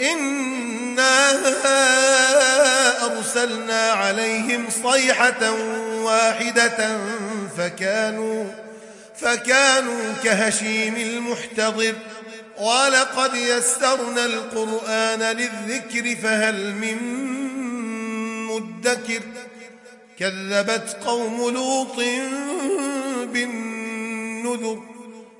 إنا أرسلنا عليهم صيحة واحدة فكانوا فكانوا كهشيم المحتضر ولقد يسرنا القرآن للذكر فهل من مدكر كذبت قوم لوط بالنذر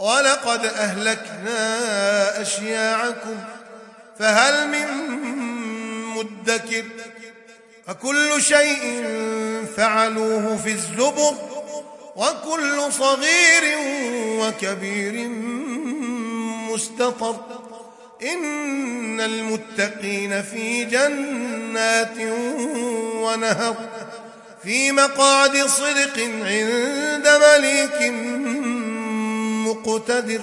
ولقد أهلكنا أشياعكم فهل من مدكر؟ فكل شيء فعلوه في الزبر وكل صغير وكبير مستطر. إن المتقين في جنات ونهر في مقعد صدق عند مليك مقتدر